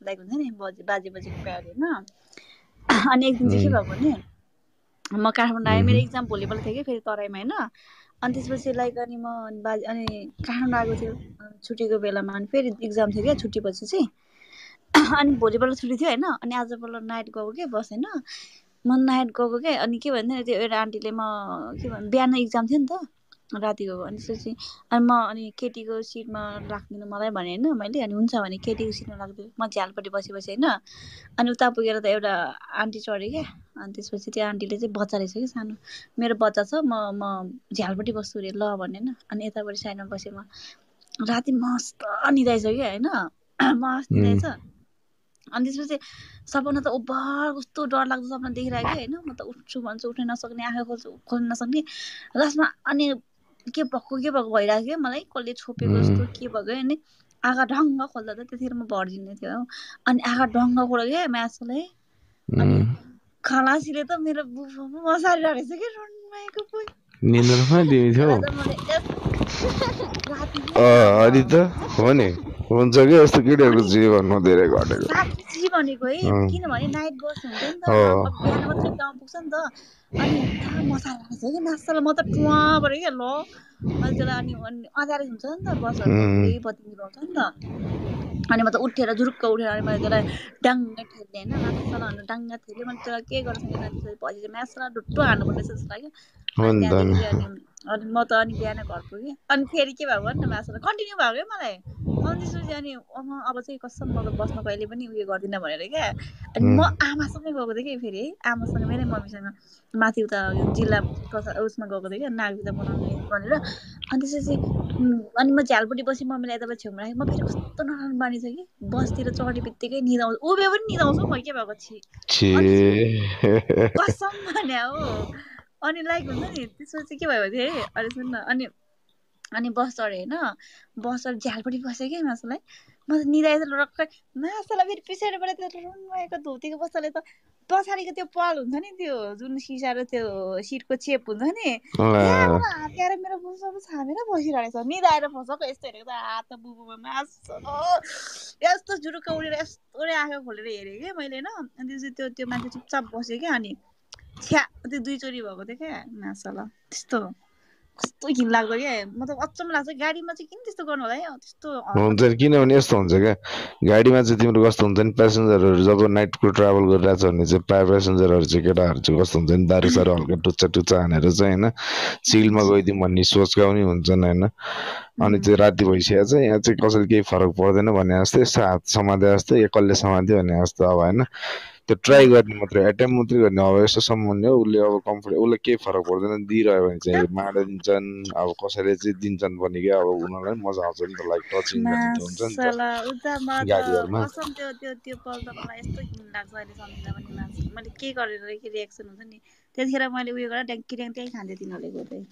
Like हुन्छ नि बजे बाजे बजेको प्यार होइन। अनि एक दिन चाहिँ के भएको भने म काठमाडौँ आएँ मेरो इक्जाम भोलिपल्ट थियो कि फेरि तराईमा होइन। अनि त्यसपछि लाइक अनि म बाजे अनि काठमाडौँ आएको थियो छुट्टीको बेलामा। अनि फेरि इक्जाम थियो क्या छुट्टीपछि चाहिँ। अनि भोलिपल्ट छुट्टी थियो होइन अनि आजपल्ट नाइट गएको के बस होइन। म नाइट गएको क्या अनि के भन्दैन त्यो एउटा आन्टीले म के भन्नु बिहान इक्जाम थियो नि त। राति गएको अनि त्यसपछि अनि म अनि केटीको सिटमा राखिदिनु मलाई भने होइन मैले अनि हुन्छ भने केटीको सिटमा राखिदिनु म झ्यालपट्टि बसी बसेँ होइन अनि उता पुगेर त एउटा आन्टी चढ्यो क्या अनि त्यसपछि त्यो आन्टीले चाहिँ बच्चा रहेछ कि सानो। मेरो बच्चा छ म म झ्यालपट्टि बस्छु अरे ल भने होइन अनि यतापट्टि साइडमा बसेँ म। राति मस्त निदाइसक्यो होइन मस्त निदाइछ अनि त्यसपछि सपना त ओभर कस्तो डरलाग्दो सपना देखिरहेको होइन म त उठ्छु भन्छु उठ्न नसक्ने आँखा खोल्छु खोल्न नसक्ने। लास्टमा अनि के भएको के भएको भइरहेको थियो? मलाई कसले छोपेको जस्तो के भएको अनि आँखा ढङ्ग खोल्दा त त्यतिखेर म भरिदिने थियो हो। अनि आँखा ढङ्ग खोल्यो क्या म्याथलाई अनि खलासीले त मेरो बुफा मसारी रहेछ कि रुन्माएको निन्द्रमा तिमी थियो। अनि त हो नि? हुन्छ कि यस्तो केटीहरूको जीवनमा धेरै घटेको। भनेको है किनभने नाइट बस हुन्छ नि त पुग्छ नि अनि कि म त टुवाबाट क्या ल मैले त्यसलाई अनि अँध्यारो हुन्छ नि त बसहरू केही बत्ती निभाउँछ नि त। अनि म त उठेर जुरुक्क उठेर अनि मैले त्यसलाई डाङ्गा ठेल्ने होइन भनेर डाङ्गा ठेल्यो मैले त्यसलाई के गर्छ पछि चाहिँ मासला ढुट्टो हाल्नुपर्ने जस्तो लाग्यो अनि म त अनि बिहान घर पुगेँ अनि फेरि के भएको नि त? मासला कन्टिन्यू भएको क्या मलाई? अनि त्यसपछि अनि अब चाहिँ कसम म त बस्न कहिले पनि उयो गर्दिनँ भनेर क्या। अनि म आमासँगै गएको थिएँ कि फेरि। आमासँग मेरै मम्मीसँग। माथि उता जिल्ला उसमा गएको थिएँ क्या नागरिकता बनाउने भनेर। अनि त्यसपछि अनि म झ्यालपट्टि बसेँ मम्मीलाई यताबाट छेउमा राखेँ। म फेरि कस्तो नराम्रो बानी छ कि। बसतिर चढ्ने बित्तिकै निदाउँछ। उभियो पनि निदाउँछु म के भएको छि। कसम भने हो। अनि लाइक हुन्छ नि त्यसपछि के भयो भने अनि सुन न अनि अनि बस चढेँ होइन बस चढेर झ्यालपट्टि बसेँ क्या मासुलाई म त निदाएछ रक्कै मासुलाई फेरि पछाडिबाट त्यो रुनुभएको धोतीको बस्ताले त पछाडिको त्यो पल हुन्छ नि त्यो जुन सिसा र त्यो सिटको चेप हुन्छ नि हातेर मेरो बुसहरू छामेर बसिरहेको छ निदाएर फसक यस्तो हेरेको त हात बुबुमा मासु यस्तो जुरुक्क उडेर यस्तो आँखा खोलेर हेरेँ क्या मैले होइन। अनि त्यसपछि त्यो त्यो मान्छे चुपचाप बस्यो क्या अनि छ्या त्यो दुईचोटि भएको थियो क्या मासला त्यस्तो कस्तो घिनलाग्दो क्या म त अचम्म लाग्छ। गाडीमा चाहिँ किन त्यस्तो गर्नु होला है? त्यस्तो हुन्छ किनभने यस्तो हुन्छ क्या गाडीमा चाहिँ तिम्रो कस्तो हुन्छ नि पेसेन्जरहरू जब नाइटको ट्राभल गरिरहेको छ भने चाहिँ प्रायः पेसेन्जरहरू चाहिँ केटाहरू चाहिँ कस्तो हुन्छ नि दारू सारू हल्का टुच्चा टुच्चा हानेर चाहिँ होइन चिलमा गइदिउँ भन्ने सोचका पनि हुन्छन् होइन। अनि चाहिँ राति भइसकेको छ यहाँ चाहिँ कसैले केही फरक पर्दैन भने जस्तै यस्तो हात समाते जस्तो एकलले समात्यो भने जस्तो अब होइन। त्यो ट्राई गर्ने मात्रै एटेम्प मात्रै गर्ने अब यस्तो सम्बन्ध हो उसले अब कम्फर्ट उसलाई केही फरक पर्दैन दिइरह्यो भने चाहिँ माडा दिन्छन् अब कसैले चाहिँ दिन्छन् भने क्या अब उनीहरूलाई पनि मजा आउँछ नि त लाइक टचिङ हुन्छ नि त। गाडीहरूमा। त्यो त्यो त्यो पल त मलाई यस्तो घिन लाग्छ अहिले सम्झिँदा पनि मान्छे। मैले के गरेर के रियाक्सन हुन्छ नि त्यतिखेर मैले उयो गरेर ट्याङ्की ट्याङ त्यहीँ खान्थेँ तिनीहरूले गएर